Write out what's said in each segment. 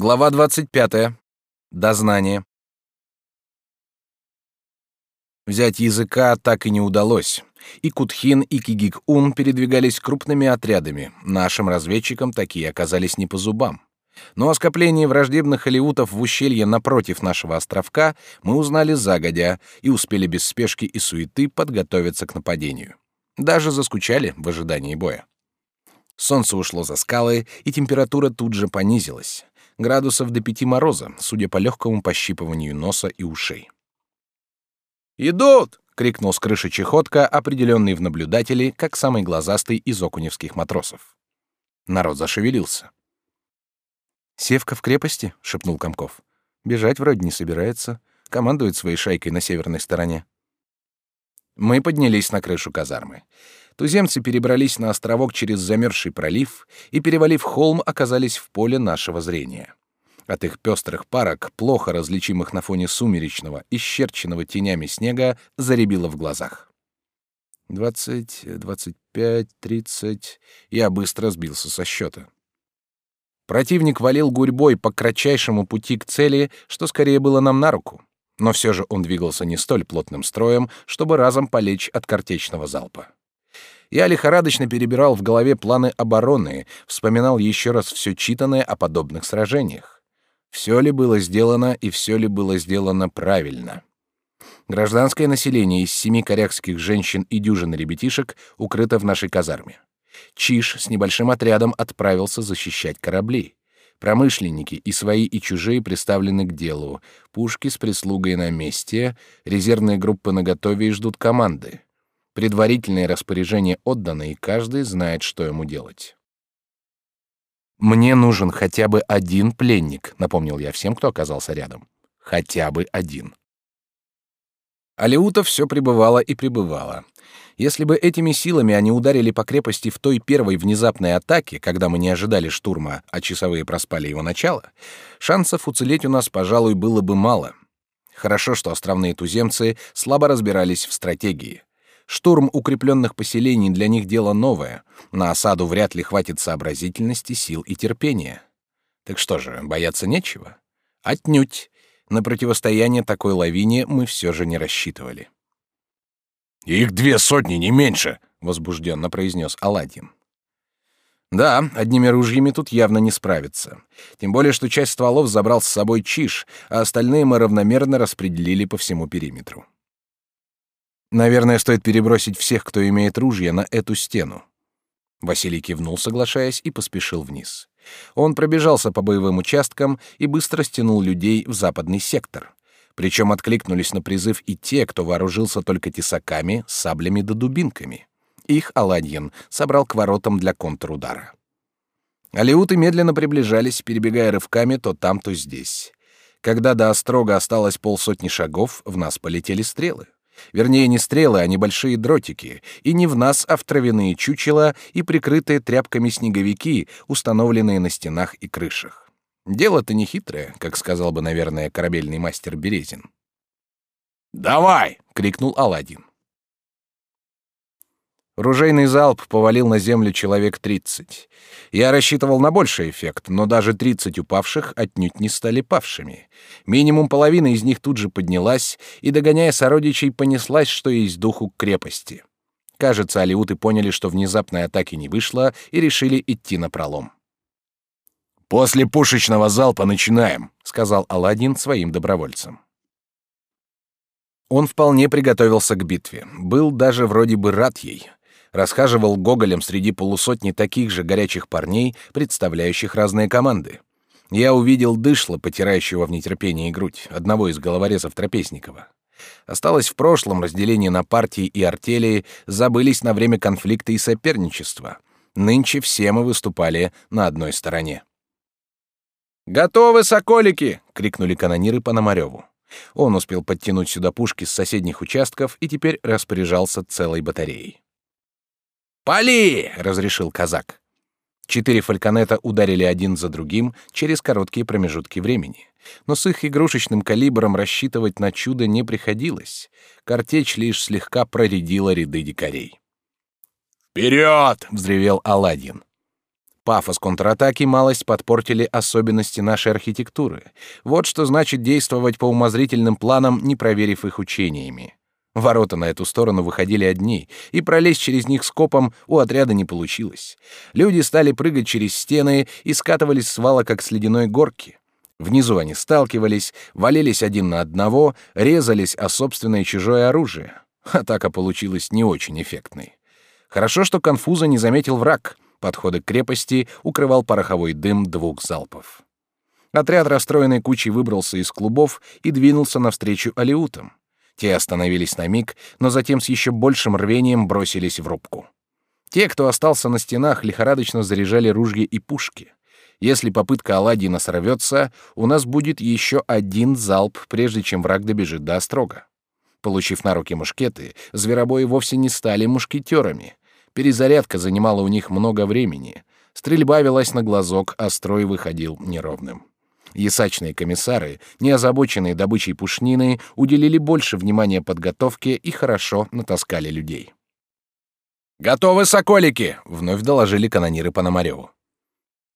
Глава 25. Дознание. Взять языка так и не удалось. И Кутхин, и Кигик-Ун передвигались крупными отрядами. Нашим разведчикам такие оказались не по зубам. Но о скоплении враждебных алиутов в ущелье напротив нашего островка мы узнали загодя и успели без спешки и суеты подготовиться к нападению. Даже заскучали в ожидании боя. Солнце ушло за скалы, и температура тут же понизилась градусов до пяти мороза, судя по легкому пощипыванию носа и ушей. «Идут!» — крикнул с крыши чехотка, определенный в наблюдатели, как самый глазастый из окуневских матросов. Народ зашевелился. «Севка в крепости?» — шепнул Комков. «Бежать вроде не собирается. Командует своей шайкой на северной стороне». Мы поднялись на крышу казармы. Туземцы перебрались на островок через замерзший пролив и, перевалив холм, оказались в поле нашего зрения. От их пестрых парок, плохо различимых на фоне сумеречного, исчерченного тенями снега, заребило в глазах. Двадцать, двадцать пять, тридцать... Я быстро сбился со счета. Противник валил гурьбой по кратчайшему пути к цели, что скорее было нам на руку. Но все же он двигался не столь плотным строем, чтобы разом полечь от картечного залпа. Я лихорадочно перебирал в голове планы обороны, вспоминал еще раз все читанное о подобных сражениях. Все ли было сделано и все ли было сделано правильно? Гражданское население из семи корякских женщин и дюжины ребятишек укрыто в нашей казарме. Чиш с небольшим отрядом отправился защищать корабли. Промышленники и свои, и чужие приставлены к делу. Пушки с прислугой на месте, резервные группы наготове и ждут команды. Предварительные распоряжения отданы, и каждый знает, что ему делать. «Мне нужен хотя бы один пленник», — напомнил я всем, кто оказался рядом. «Хотя бы один». Алеутов все пребывало и пребывало. Если бы этими силами они ударили по крепости в той первой внезапной атаке, когда мы не ожидали штурма, а часовые проспали его начало, шансов уцелеть у нас, пожалуй, было бы мало. Хорошо, что островные туземцы слабо разбирались в стратегии. Штурм укрепленных поселений для них дело новое. На осаду вряд ли хватит сообразительности, сил и терпения. Так что же, бояться нечего? Отнюдь. На противостояние такой лавине мы все же не рассчитывали. «Их две сотни, не меньше!» — возбужденно произнес Аладдин. Да, одними ружьями тут явно не справиться. Тем более, что часть стволов забрал с собой Чиш, а остальные мы равномерно распределили по всему периметру. Наверное, стоит перебросить всех, кто имеет ружья, на эту стену. Василий кивнул, соглашаясь, и поспешил вниз. Он пробежался по боевым участкам и быстро стянул людей в западный сектор. Причем откликнулись на призыв и те, кто вооружился только тесаками, саблями да дубинками. Их Аладьин собрал к воротам для контрудара. Алиуты медленно приближались, перебегая рывками то там, то здесь. Когда до острога осталось полсотни шагов, в нас полетели стрелы. Вернее, не стрелы, а небольшие дротики, и не в нас, а в травяные чучела и прикрытые тряпками снеговики, установленные на стенах и крышах. Дело-то не хитрое, как сказал бы, наверное, корабельный мастер Березин. «Давай!» — крикнул Аладдин. Ружейный залп повалил на землю человек тридцать. Я рассчитывал на больший эффект, но даже тридцать упавших отнюдь не стали павшими. Минимум половина из них тут же поднялась и, догоняя сородичей, понеслась, что есть духу к крепости. Кажется, алиуты поняли, что внезапной атаки не вышло, и решили идти на пролом. «После пушечного залпа начинаем», — сказал Аладдин своим добровольцам. Он вполне приготовился к битве, был даже вроде бы рад ей расхаживал гоголем среди полусотни таких же горячих парней, представляющих разные команды. Я увидел дышло, потирающего в нетерпении грудь, одного из головорезов Трапезникова. Осталось в прошлом разделение на партии и артели, забылись на время конфликта и соперничества. Нынче все мы выступали на одной стороне. «Готовы, соколики!» — крикнули канониры Пономареву. Он успел подтянуть сюда пушки с соседних участков и теперь распоряжался целой батареей. «Пали!» — разрешил казак. Четыре фальконета ударили один за другим через короткие промежутки времени. Но с их игрушечным калибром рассчитывать на чудо не приходилось. Картечь лишь слегка проредила ряды дикарей. «Вперед!» — взревел Аладдин. Пафос контратаки малость подпортили особенности нашей архитектуры. Вот что значит действовать по умозрительным планам, не проверив их учениями. Ворота на эту сторону выходили одни, и пролезть через них скопом у отряда не получилось. Люди стали прыгать через стены и скатывались с вала, как с ледяной горки. Внизу они сталкивались, валились один на одного, резались о собственное чужое оружие. Атака получилась не очень эффектной. Хорошо, что конфуза не заметил враг — подходы к крепости укрывал пороховой дым двух залпов. Отряд расстроенной кучей выбрался из клубов и двинулся навстречу алиутам. Те остановились на миг, но затем с еще большим рвением бросились в рубку. Те, кто остался на стенах, лихорадочно заряжали ружья и пушки. Если попытка Аладдина сорвется, у нас будет еще один залп, прежде чем враг добежит до острога. Получив на руки мушкеты, зверобои вовсе не стали мушкетерами. Перезарядка занимала у них много времени. Стрельба велась на глазок, а строй выходил неровным. Ясачные комиссары, не озабоченные добычей пушнины, уделили больше внимания подготовке и хорошо натаскали людей. «Готовы, соколики!» — вновь доложили канониры Пономареву.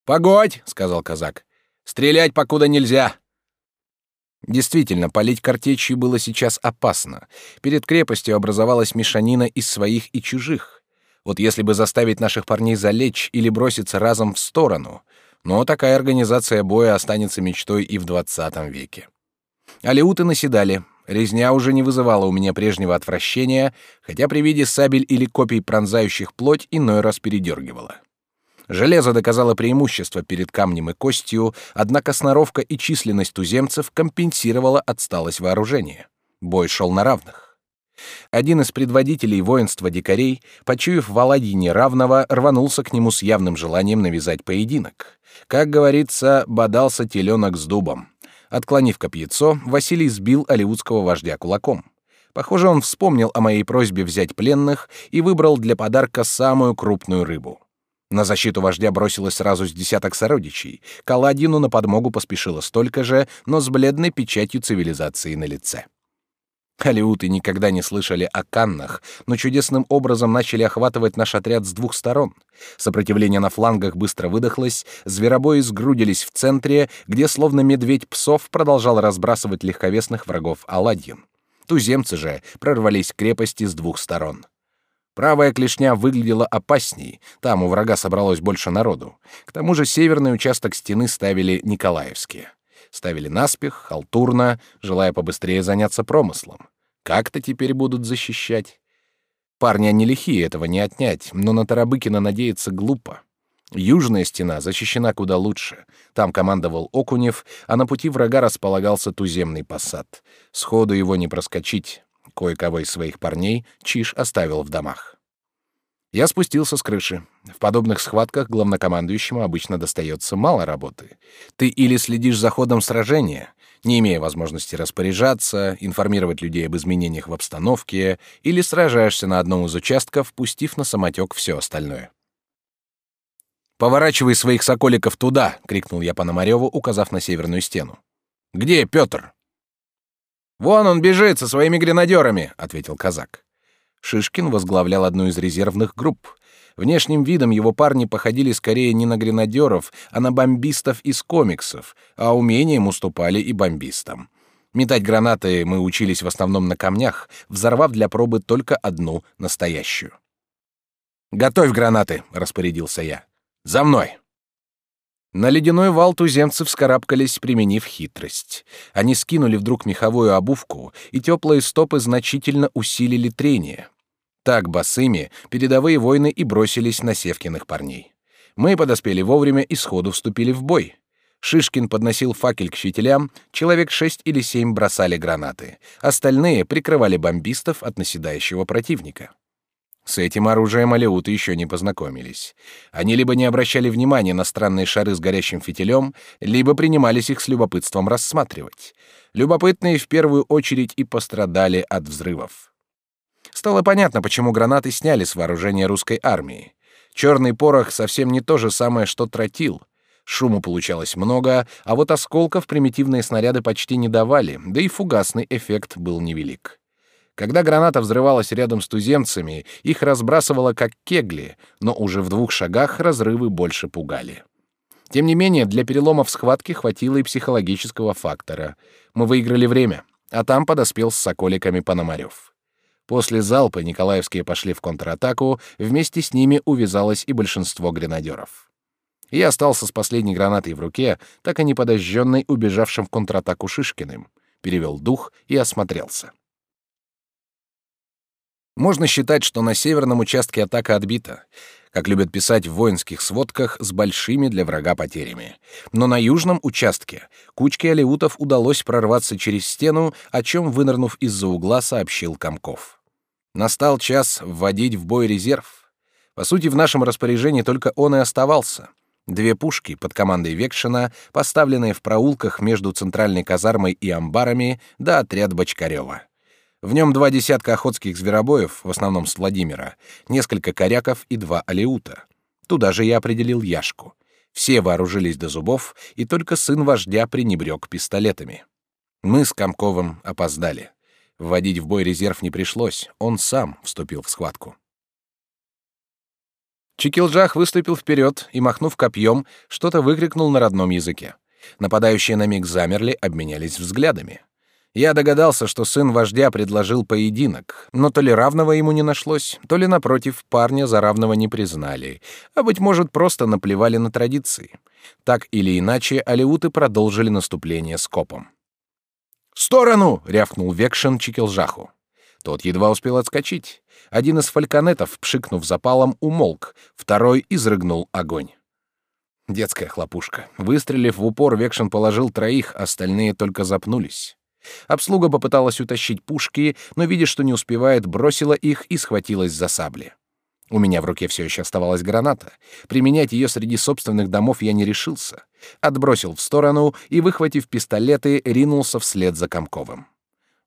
«Погодь!» — сказал казак. «Стрелять покуда нельзя!» Действительно, палить картечью было сейчас опасно. Перед крепостью образовалась мешанина из своих и чужих. Вот если бы заставить наших парней залечь или броситься разом в сторону, но такая организация боя останется мечтой и в двадцатом веке. Алеуты наседали. Резня уже не вызывала у меня прежнего отвращения, хотя при виде сабель или копий пронзающих плоть иной раз передергивала. Железо доказало преимущество перед камнем и костью, однако сноровка и численность туземцев компенсировала отсталость вооружения. Бой шел на равных. Один из предводителей воинства дикарей, почуяв в Аладье неравного, рванулся к нему с явным желанием навязать поединок. Как говорится, бодался теленок с дубом. Отклонив копьецо, Василий сбил алиутского вождя кулаком. Похоже, он вспомнил о моей просьбе взять пленных и выбрал для подарка самую крупную рыбу. На защиту вождя бросилось сразу с десяток сородичей. Каладину на подмогу поспешило столько же, но с бледной печатью цивилизации на лице. Алиуты никогда не слышали о каннах, но чудесным образом начали охватывать наш отряд с двух сторон. Сопротивление на флангах быстро выдохлось, зверобои сгрудились в центре, где словно медведь псов продолжал разбрасывать легковесных врагов оладьин. Туземцы же прорвались к крепости с двух сторон. Правая клешня выглядела опасней, там у врага собралось больше народу. К тому же северный участок стены ставили Николаевские ставили наспех, халтурно, желая побыстрее заняться промыслом. Как-то теперь будут защищать. Парни они лихие, этого не отнять, но на Тарабыкина надеяться глупо. Южная стена защищена куда лучше. Там командовал Окунев, а на пути врага располагался туземный посад. Сходу его не проскочить. Кое-кого из своих парней Чиш оставил в домах. Я спустился с крыши. В подобных схватках главнокомандующему обычно достается мало работы. Ты или следишь за ходом сражения, не имея возможности распоряжаться, информировать людей об изменениях в обстановке, или сражаешься на одном из участков, пустив на самотек все остальное. «Поворачивай своих соколиков туда!» — крикнул я Пономареву, указав на северную стену. «Где Петр?» «Вон он бежит со своими гренадерами!» — ответил казак. Шишкин возглавлял одну из резервных групп. Внешним видом его парни походили скорее не на гренадеров, а на бомбистов из комиксов, а умением уступали и бомбистам. Метать гранаты мы учились в основном на камнях, взорвав для пробы только одну настоящую. «Готовь гранаты!» — распорядился я. «За мной!» На ледяной вал туземцы вскарабкались, применив хитрость. Они скинули вдруг меховую обувку, и теплые стопы значительно усилили трение. Так босыми передовые воины и бросились на Севкиных парней. Мы подоспели вовремя и сходу вступили в бой. Шишкин подносил факел к фитилям, человек шесть или семь бросали гранаты, остальные прикрывали бомбистов от наседающего противника. С этим оружием алеуты еще не познакомились. Они либо не обращали внимания на странные шары с горящим фитилем, либо принимались их с любопытством рассматривать. Любопытные в первую очередь и пострадали от взрывов. Стало понятно, почему гранаты сняли с вооружения русской армии. Черный порох совсем не то же самое, что тротил. Шуму получалось много, а вот осколков примитивные снаряды почти не давали, да и фугасный эффект был невелик. Когда граната взрывалась рядом с туземцами, их разбрасывало как кегли, но уже в двух шагах разрывы больше пугали. Тем не менее, для перелома в схватке хватило и психологического фактора. Мы выиграли время, а там подоспел с соколиками Пономарев. После залпа Николаевские пошли в контратаку, вместе с ними увязалось и большинство гренадеров. Я остался с последней гранатой в руке, так и не подожженной убежавшим в контратаку Шишкиным, перевел дух и осмотрелся. Можно считать, что на северном участке атака отбита, как любят писать в воинских сводках, с большими для врага потерями. Но на южном участке кучке алеутов удалось прорваться через стену, о чем, вынырнув из-за угла, сообщил Комков. Настал час вводить в бой резерв. По сути, в нашем распоряжении только он и оставался. Две пушки под командой Векшина, поставленные в проулках между центральной казармой и амбарами, да отряд Бочкарева. В нем два десятка охотских зверобоев, в основном с Владимира, несколько коряков и два алеута. Туда же я определил Яшку. Все вооружились до зубов, и только сын вождя пренебрег пистолетами. Мы с Комковым опоздали. Вводить в бой резерв не пришлось, он сам вступил в схватку. Чекилжах выступил вперед и, махнув копьем, что-то выкрикнул на родном языке. Нападающие на миг замерли, обменялись взглядами. Я догадался, что сын вождя предложил поединок, но то ли равного ему не нашлось, то ли, напротив, парня за равного не признали, а, быть может, просто наплевали на традиции. Так или иначе, алеуты продолжили наступление с копом. «В сторону!» — рявкнул Векшин Чикелжаху. Тот едва успел отскочить. Один из фальконетов, пшикнув запалом, умолк, второй изрыгнул огонь. Детская хлопушка. Выстрелив в упор, Векшин положил троих, остальные только запнулись. Обслуга попыталась утащить пушки, но, видя, что не успевает, бросила их и схватилась за сабли. У меня в руке все еще оставалась граната. Применять ее среди собственных домов я не решился. Отбросил в сторону и, выхватив пистолеты, ринулся вслед за Комковым.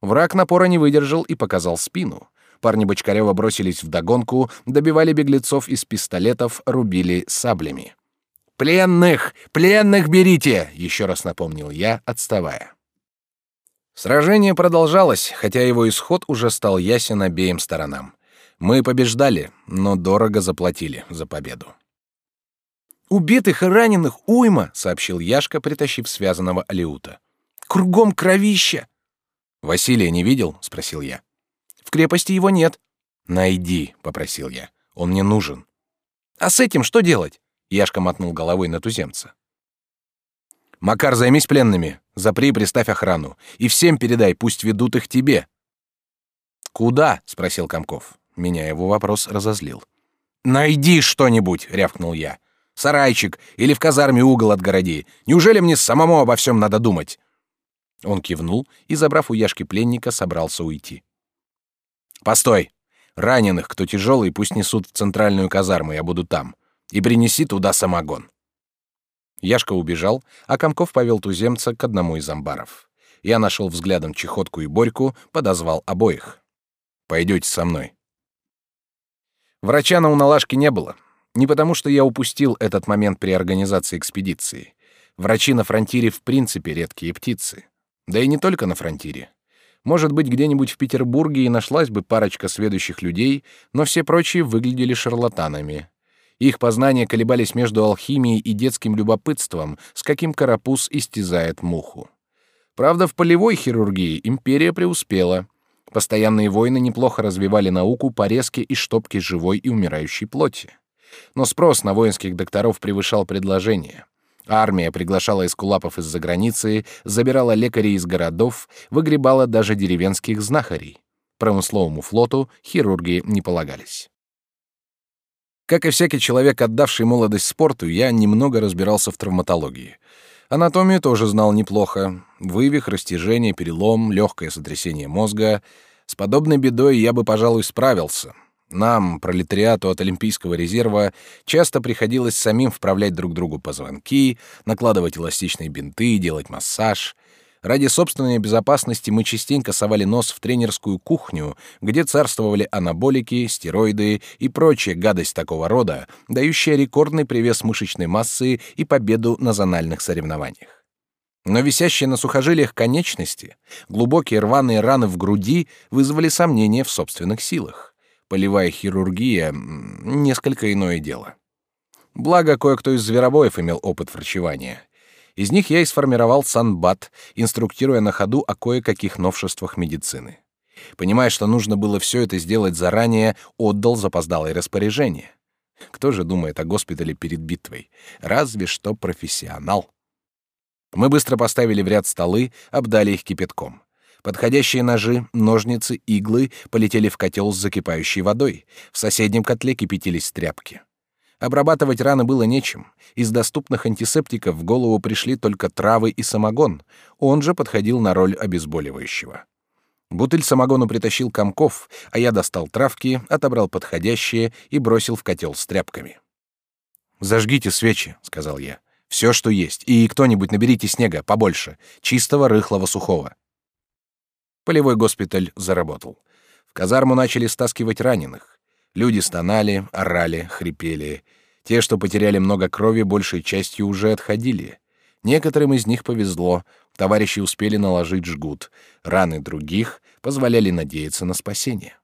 Враг напора не выдержал и показал спину. Парни Бочкарева бросились в догонку, добивали беглецов из пистолетов, рубили саблями. «Пленных! Пленных берите!» — еще раз напомнил я, отставая. Сражение продолжалось, хотя его исход уже стал ясен обеим сторонам. Мы побеждали, но дорого заплатили за победу. «Убитых и раненых уйма!» — сообщил Яшка, притащив связанного Алиута. «Кругом кровища!» «Василия не видел?» — спросил я. «В крепости его нет». «Найди», — попросил я. «Он мне нужен». «А с этим что делать?» — Яшка мотнул головой на туземца. Макар, займись пленными. Запри и приставь охрану. И всем передай, пусть ведут их тебе. Куда? спросил Комков. Меня его вопрос разозлил. Найди что-нибудь, рявкнул я. Сарайчик или в казарме угол отгороди. Неужели мне самому обо всем надо думать? Он кивнул и, забрав у Яшки пленника, собрался уйти. Постой. Раненых, кто тяжелый, пусть несут в центральную казарму, я буду там. И принеси туда самогон. Яшка убежал, а Комков повел туземца к одному из амбаров. Я нашел взглядом Чехотку и Борьку, подозвал обоих. «Пойдете со мной». Врача на Уналашке не было. Не потому, что я упустил этот момент при организации экспедиции. Врачи на фронтире в принципе редкие птицы. Да и не только на фронтире. Может быть, где-нибудь в Петербурге и нашлась бы парочка сведущих людей, но все прочие выглядели шарлатанами. Их познания колебались между алхимией и детским любопытством, с каким карапуз истязает муху. Правда, в полевой хирургии империя преуспела. Постоянные войны неплохо развивали науку по резке и штопке живой и умирающей плоти. Но спрос на воинских докторов превышал предложение. Армия приглашала эскулапов из-за границы, забирала лекарей из городов, выгребала даже деревенских знахарей. Промысловому флоту хирурги не полагались. Как и всякий человек, отдавший молодость спорту, я немного разбирался в травматологии. Анатомию тоже знал неплохо. Вывих, растяжение, перелом, легкое сотрясение мозга. С подобной бедой я бы, пожалуй, справился. Нам, пролетариату от Олимпийского резерва, часто приходилось самим вправлять друг другу позвонки, накладывать эластичные бинты, делать массаж. Ради собственной безопасности мы частенько совали нос в тренерскую кухню, где царствовали анаболики, стероиды и прочая гадость такого рода, дающая рекордный привес мышечной массы и победу на зональных соревнованиях. Но висящие на сухожилиях конечности, глубокие рваные раны в груди вызвали сомнения в собственных силах. Полевая хирургия — несколько иное дело. Благо, кое-кто из зверобоев имел опыт врачевания. Из них я и сформировал санбат, инструктируя на ходу о кое-каких новшествах медицины. Понимая, что нужно было все это сделать заранее, отдал запоздалое распоряжение. Кто же думает о госпитале перед битвой? Разве что профессионал. Мы быстро поставили в ряд столы, обдали их кипятком. Подходящие ножи, ножницы, иглы полетели в котел с закипающей водой. В соседнем котле кипятились тряпки. Обрабатывать раны было нечем. Из доступных антисептиков в голову пришли только травы и самогон. Он же подходил на роль обезболивающего. Бутыль самогону притащил комков, а я достал травки, отобрал подходящие и бросил в котел с тряпками. «Зажгите свечи», — сказал я. «Все, что есть. И кто-нибудь наберите снега, побольше. Чистого, рыхлого, сухого». Полевой госпиталь заработал. В казарму начали стаскивать раненых. Люди стонали, орали, хрипели. Те, что потеряли много крови, большей частью уже отходили. Некоторым из них повезло, товарищи успели наложить жгут. Раны других позволяли надеяться на спасение.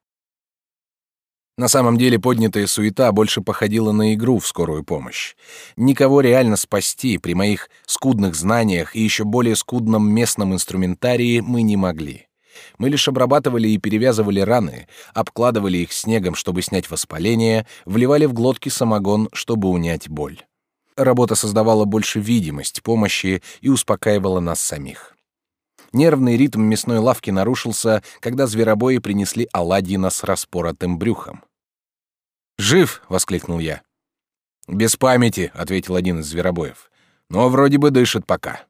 На самом деле поднятая суета больше походила на игру в скорую помощь. Никого реально спасти при моих скудных знаниях и еще более скудном местном инструментарии мы не могли. Мы лишь обрабатывали и перевязывали раны, обкладывали их снегом, чтобы снять воспаление, вливали в глотки самогон, чтобы унять боль. Работа создавала больше видимость помощи и успокаивала нас самих. Нервный ритм мясной лавки нарушился, когда зверобои принесли оладьина с распоротым брюхом. «Жив!» — воскликнул я. «Без памяти», — ответил один из зверобоев. «Но вроде бы дышит пока».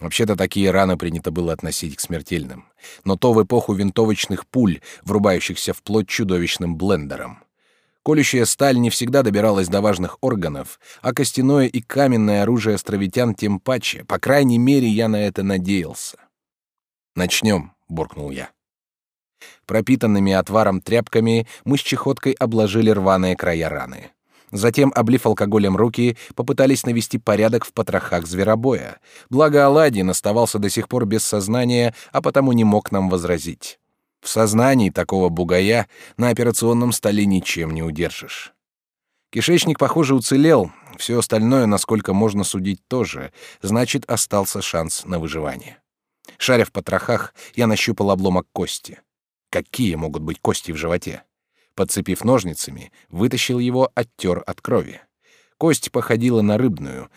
Вообще-то такие раны принято было относить к смертельным. Но то в эпоху винтовочных пуль, врубающихся в плоть чудовищным блендером. Колющая сталь не всегда добиралась до важных органов, а костяное и каменное оружие островитян тем паче. По крайней мере, я на это надеялся. «Начнем», — буркнул я. Пропитанными отваром тряпками мы с чехоткой обложили рваные края раны. Затем, облив алкоголем руки, попытались навести порядок в потрохах зверобоя. Благо Аладдин оставался до сих пор без сознания, а потому не мог нам возразить. В сознании такого бугая на операционном столе ничем не удержишь. Кишечник, похоже, уцелел, все остальное, насколько можно судить, тоже, значит, остался шанс на выживание. Шаря в потрохах, я нащупал обломок кости. Какие могут быть кости в животе? Подцепив ножницами, вытащил его, оттер от крови. Кость походила на рыбную.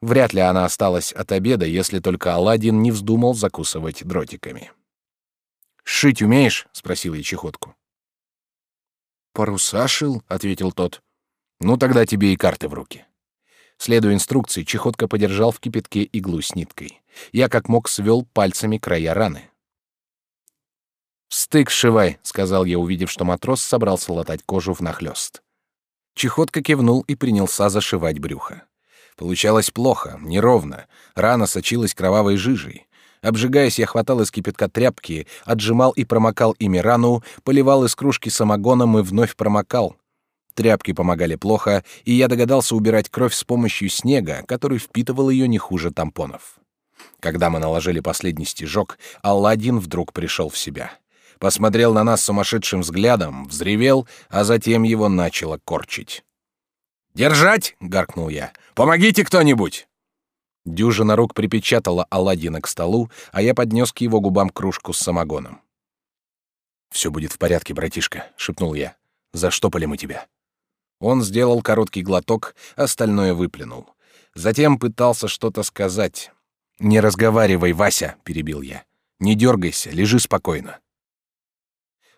Вряд ли она осталась от обеда, если только Аладдин не вздумал закусывать дротиками. «Шить умеешь?» — спросил я чехотку. «Паруса шил», — ответил тот. «Ну, тогда тебе и карты в руки». Следуя инструкции, чехотка подержал в кипятке иглу с ниткой. Я как мог свел пальцами края раны. «Стык сшивай», — сказал я, увидев, что матрос собрался латать кожу внахлёст. Чехотка кивнул и принялся зашивать брюхо. Получалось плохо, неровно, рана сочилась кровавой жижей. Обжигаясь, я хватал из кипятка тряпки, отжимал и промокал ими рану, поливал из кружки самогоном и вновь промокал. Тряпки помогали плохо, и я догадался убирать кровь с помощью снега, который впитывал ее не хуже тампонов. Когда мы наложили последний стежок, Алладин вдруг пришел в себя. Посмотрел на нас сумасшедшим взглядом, взревел, а затем его начало корчить. «Держать!» — гаркнул я. «Помогите кто-нибудь!» Дюжина рук припечатала Аладдина к столу, а я поднес к его губам кружку с самогоном. «Все будет в порядке, братишка», — шепнул я. «Заштопали мы тебя». Он сделал короткий глоток, остальное выплюнул. Затем пытался что-то сказать. «Не разговаривай, Вася», — перебил я. «Не дергайся, лежи спокойно».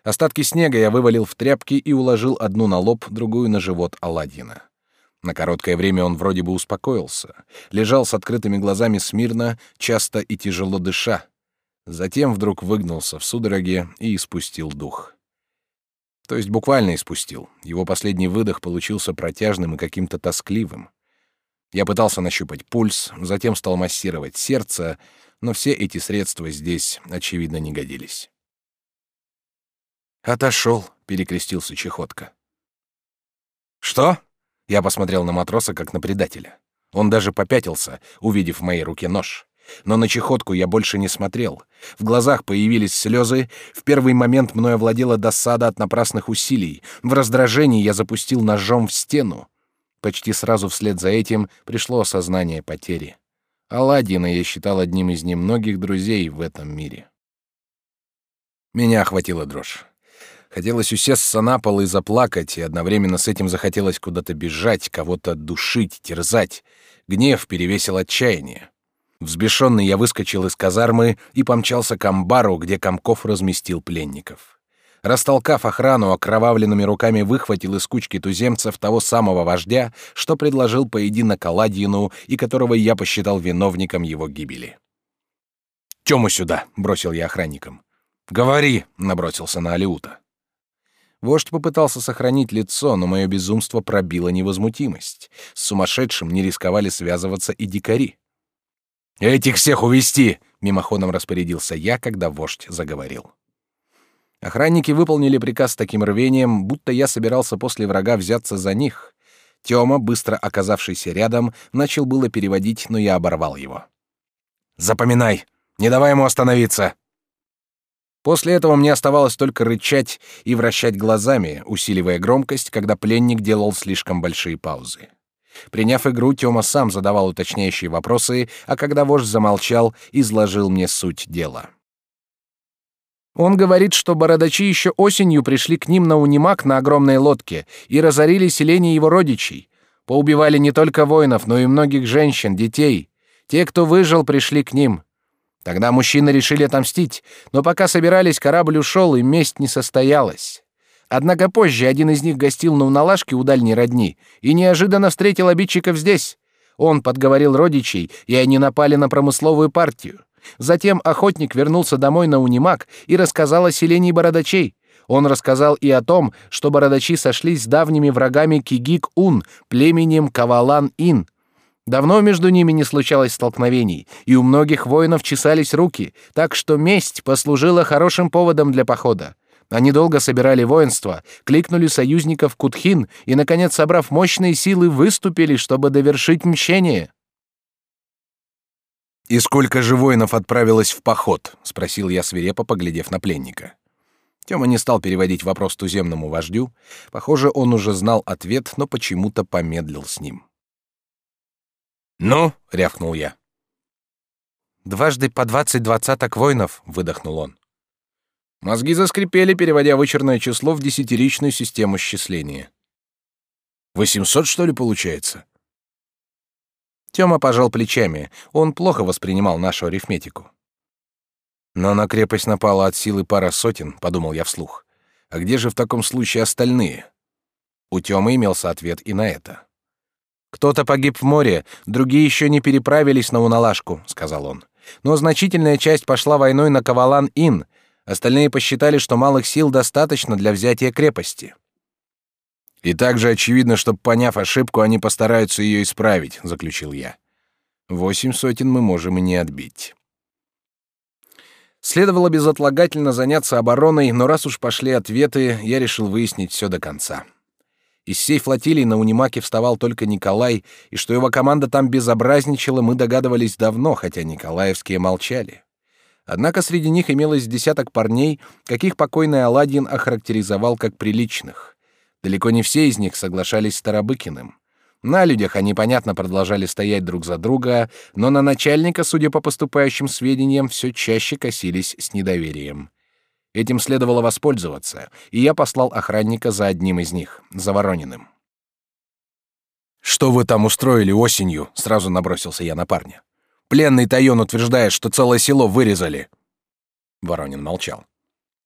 Остатки снега я вывалил в тряпки и уложил одну на лоб, другую на живот Аладдина. На короткое время он вроде бы успокоился, лежал с открытыми глазами смирно, часто и тяжело дыша. Затем вдруг выгнулся в судороге и испустил дух. То есть буквально испустил. Его последний выдох получился протяжным и каким-то тоскливым. Я пытался нащупать пульс, затем стал массировать сердце, но все эти средства здесь, очевидно, не годились. «Отошел», — перекрестился Чехотка. «Что?» Я посмотрел на матроса, как на предателя. Он даже попятился, увидев в моей руке нож. Но на чехотку я больше не смотрел. В глазах появились слезы. В первый момент мною овладела досада от напрасных усилий. В раздражении я запустил ножом в стену. Почти сразу вслед за этим пришло осознание потери. Аладдина я считал одним из немногих друзей в этом мире. Меня охватила дрожь. Хотелось усесться на пол и заплакать, и одновременно с этим захотелось куда-то бежать, кого-то душить, терзать. Гнев перевесил отчаяние. Взбешенный я выскочил из казармы и помчался к амбару, где Комков разместил пленников. Растолкав охрану, окровавленными руками выхватил из кучки туземцев того самого вождя, что предложил поединок Аладдину и которого я посчитал виновником его гибели. «Тему сюда!» — бросил я охранникам. «Говори!» — набросился на Алиута. Вождь попытался сохранить лицо, но мое безумство пробило невозмутимость. С сумасшедшим не рисковали связываться и дикари. «Этих всех увести!» — мимоходом распорядился я, когда вождь заговорил. Охранники выполнили приказ с таким рвением, будто я собирался после врага взяться за них. Тёма, быстро оказавшийся рядом, начал было переводить, но я оборвал его. «Запоминай! Не давай ему остановиться!» После этого мне оставалось только рычать и вращать глазами, усиливая громкость, когда пленник делал слишком большие паузы. Приняв игру, Тёма сам задавал уточняющие вопросы, а когда вождь замолчал, изложил мне суть дела. Он говорит, что бородачи еще осенью пришли к ним на Унимак на огромной лодке и разорили селение его родичей. Поубивали не только воинов, но и многих женщин, детей. Те, кто выжил, пришли к ним. Тогда мужчины решили отомстить, но пока собирались, корабль ушел, и месть не состоялась. Однако позже один из них гостил на Уналашке у дальней родни и неожиданно встретил обидчиков здесь. Он подговорил родичей, и они напали на промысловую партию. Затем охотник вернулся домой на Унимак и рассказал о селении бородачей. Он рассказал и о том, что бородачи сошлись с давними врагами Кигик-Ун, племенем Кавалан-Ин. Давно между ними не случалось столкновений, и у многих воинов чесались руки, так что месть послужила хорошим поводом для похода. Они долго собирали воинство, кликнули союзников Кутхин и, наконец, собрав мощные силы, выступили, чтобы довершить мщение. «И сколько же воинов отправилось в поход?» — спросил я свирепо, поглядев на пленника. Тёма не стал переводить вопрос туземному вождю. Похоже, он уже знал ответ, но почему-то помедлил с ним. «Ну?» — рявкнул я. «Дважды по двадцать двадцаток воинов», — выдохнул он. Мозги заскрипели, переводя вычерное число в десятиричную систему счисления. «Восемьсот, что ли, получается?» Тёма пожал плечами. Он плохо воспринимал нашу арифметику. «Но на крепость напала от силы пара сотен», — подумал я вслух. «А где же в таком случае остальные?» У Тёмы имелся ответ и на это. «Кто-то погиб в море, другие еще не переправились на Уналашку», — сказал он. «Но значительная часть пошла войной на Кавалан-Ин, Остальные посчитали, что малых сил достаточно для взятия крепости. И также очевидно, что, поняв ошибку, они постараются ее исправить, заключил я. Восемь сотен мы можем и не отбить. Следовало безотлагательно заняться обороной, но раз уж пошли ответы, я решил выяснить все до конца. Из всей флотилии на Унимаке вставал только Николай, и что его команда там безобразничала, мы догадывались давно, хотя николаевские молчали. Однако среди них имелось десяток парней, каких покойный Аладдин охарактеризовал как приличных. Далеко не все из них соглашались с Тарабыкиным. На людях они, понятно, продолжали стоять друг за друга, но на начальника, судя по поступающим сведениям, все чаще косились с недоверием. Этим следовало воспользоваться, и я послал охранника за одним из них, за Ворониным. «Что вы там устроили осенью?» — сразу набросился я на парня. Пленный Тайон утверждает, что целое село вырезали. Воронин молчал.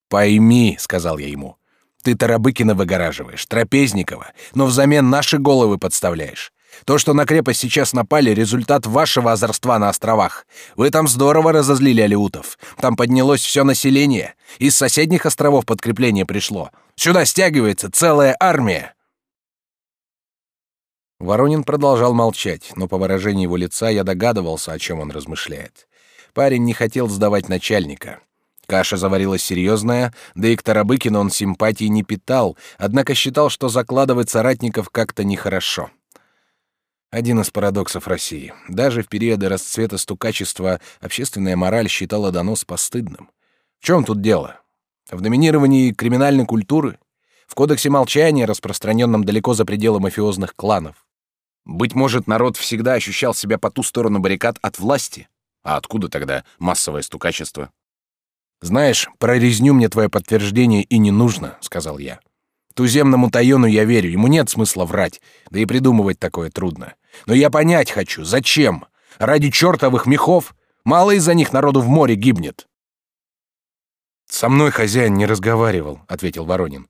Пойми, сказал я ему, ты Тарабыкина выгораживаешь, Трапезникова, но взамен наши головы подставляешь. То, что на крепость сейчас напали, результат вашего озорства на островах. Вы там здорово разозлили алиутов. Там поднялось все население. Из соседних островов подкрепление пришло. Сюда стягивается целая армия. Воронин продолжал молчать, но по выражению его лица я догадывался, о чем он размышляет. Парень не хотел сдавать начальника. Каша заварилась серьезная, да и к Тарабыкину он симпатии не питал, однако считал, что закладывать соратников как-то нехорошо. Один из парадоксов России. Даже в периоды расцвета стукачества общественная мораль считала донос постыдным. В чем тут дело? В доминировании криминальной культуры? В кодексе молчания, распространенном далеко за пределы мафиозных кланов? Быть может, народ всегда ощущал себя по ту сторону баррикад от власти? А откуда тогда массовое стукачество? «Знаешь, про резню мне твое подтверждение и не нужно», — сказал я. «Туземному Тайону я верю, ему нет смысла врать, да и придумывать такое трудно. Но я понять хочу, зачем? Ради чертовых мехов? Мало из-за них народу в море гибнет». «Со мной хозяин не разговаривал», — ответил Воронин.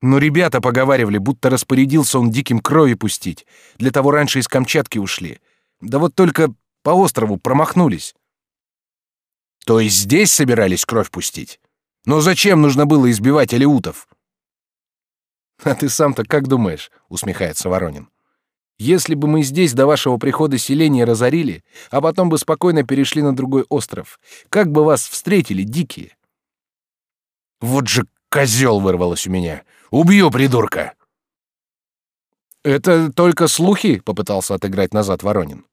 «Но ребята поговаривали, будто распорядился он диким крови пустить. Для того раньше из Камчатки ушли. Да вот только по острову промахнулись». То есть здесь собирались кровь пустить? Но зачем нужно было избивать алеутов? А ты сам-то как думаешь? усмехается Воронин. Если бы мы здесь до вашего прихода селение разорили, а потом бы спокойно перешли на другой остров, как бы вас встретили дикие? Вот же козел вырвалось у меня. Убью придурка. Это только слухи, попытался отыграть назад Воронин.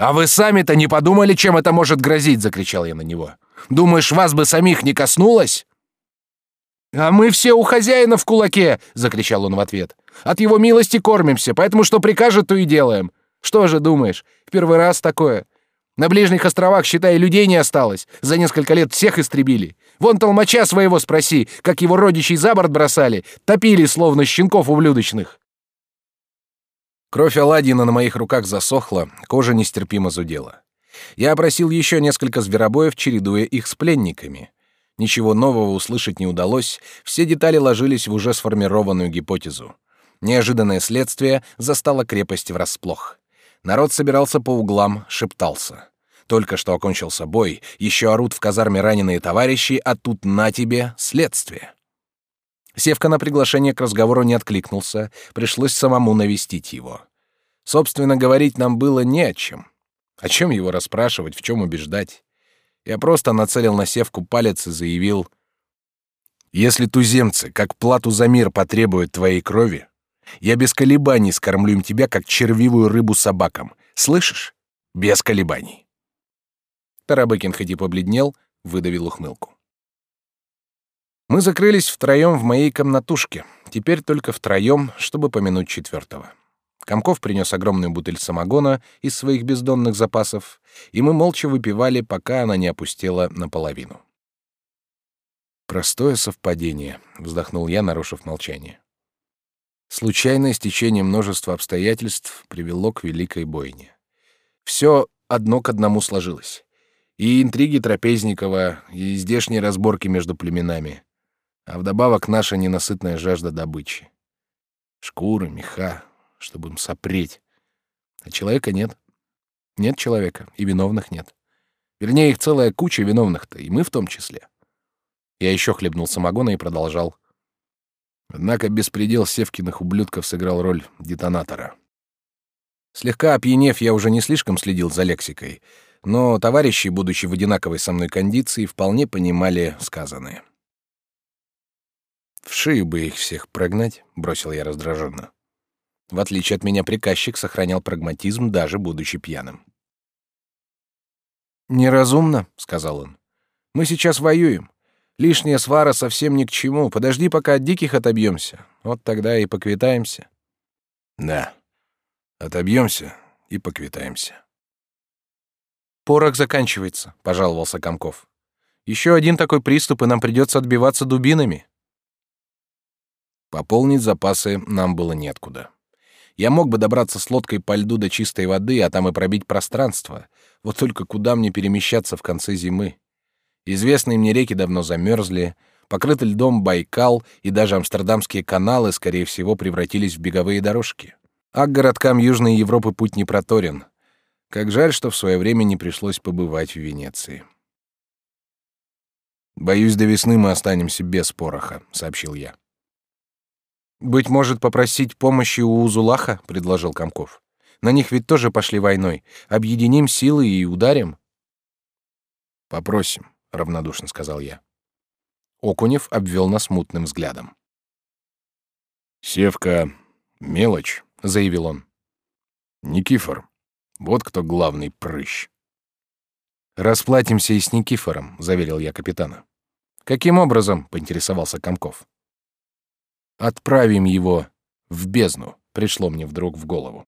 «А вы сами-то не подумали, чем это может грозить?» — закричал я на него. «Думаешь, вас бы самих не коснулось?» «А мы все у хозяина в кулаке!» — закричал он в ответ. «От его милости кормимся, поэтому что прикажет, то и делаем. Что же думаешь, в первый раз такое? На ближних островах, считай, людей не осталось. За несколько лет всех истребили. Вон толмача своего спроси, как его родичей за борт бросали, топили, словно щенков ублюдочных. Кровь Аладдина на моих руках засохла, кожа нестерпимо зудела. Я опросил еще несколько зверобоев, чередуя их с пленниками. Ничего нового услышать не удалось, все детали ложились в уже сформированную гипотезу. Неожиданное следствие застало крепость врасплох. Народ собирался по углам, шептался. Только что окончился бой, еще орут в казарме раненые товарищи, а тут на тебе следствие. Севка на приглашение к разговору не откликнулся, пришлось самому навестить его. Собственно, говорить нам было не о чем. О чем его расспрашивать, в чем убеждать? Я просто нацелил на Севку палец и заявил, «Если туземцы, как плату за мир, потребуют твоей крови, я без колебаний скормлю им тебя, как червивую рыбу собакам. Слышишь? Без колебаний». Тарабыкин хоть и побледнел, выдавил ухмылку. Мы закрылись втроем в моей комнатушке. Теперь только втроем, чтобы помянуть четвертого. Комков принес огромную бутыль самогона из своих бездонных запасов, и мы молча выпивали, пока она не опустела наполовину. «Простое совпадение», — вздохнул я, нарушив молчание. Случайное стечение множества обстоятельств привело к великой бойне. Все одно к одному сложилось. И интриги Трапезникова, и здешние разборки между племенами а вдобавок наша ненасытная жажда добычи. Шкуры, меха, чтобы им сопреть. А человека нет. Нет человека, и виновных нет. Вернее, их целая куча виновных-то, и мы в том числе. Я еще хлебнул самогона и продолжал. Однако беспредел Севкиных ублюдков сыграл роль детонатора. Слегка опьянев, я уже не слишком следил за лексикой, но товарищи, будучи в одинаковой со мной кондиции, вполне понимали сказанное. В шею бы их всех прогнать, бросил я раздраженно. В отличие от меня, приказчик сохранял прагматизм, даже будучи пьяным. «Неразумно», — сказал он. «Мы сейчас воюем. Лишняя свара совсем ни к чему. Подожди, пока от диких отобьемся. Вот тогда и поквитаемся». «Да, отобьемся и поквитаемся». «Порох заканчивается», — пожаловался Комков. «Еще один такой приступ, и нам придется отбиваться дубинами». Пополнить запасы нам было неоткуда. Я мог бы добраться с лодкой по льду до чистой воды, а там и пробить пространство. Вот только куда мне перемещаться в конце зимы? Известные мне реки давно замерзли, покрытый льдом Байкал и даже амстердамские каналы, скорее всего, превратились в беговые дорожки. А к городкам Южной Европы путь не проторен. Как жаль, что в свое время не пришлось побывать в Венеции. «Боюсь, до весны мы останемся без пороха», — сообщил я. «Быть может, попросить помощи у Узулаха?» — предложил Комков. «На них ведь тоже пошли войной. Объединим силы и ударим». «Попросим», — равнодушно сказал я. Окунев обвел нас мутным взглядом. «Севка — мелочь», — заявил он. Никифор. Вот кто главный прыщ. Расплатимся и с Никифором, заверил я капитана. Каким образом? поинтересовался Комков. Отправим его в бездну, пришло мне вдруг в голову.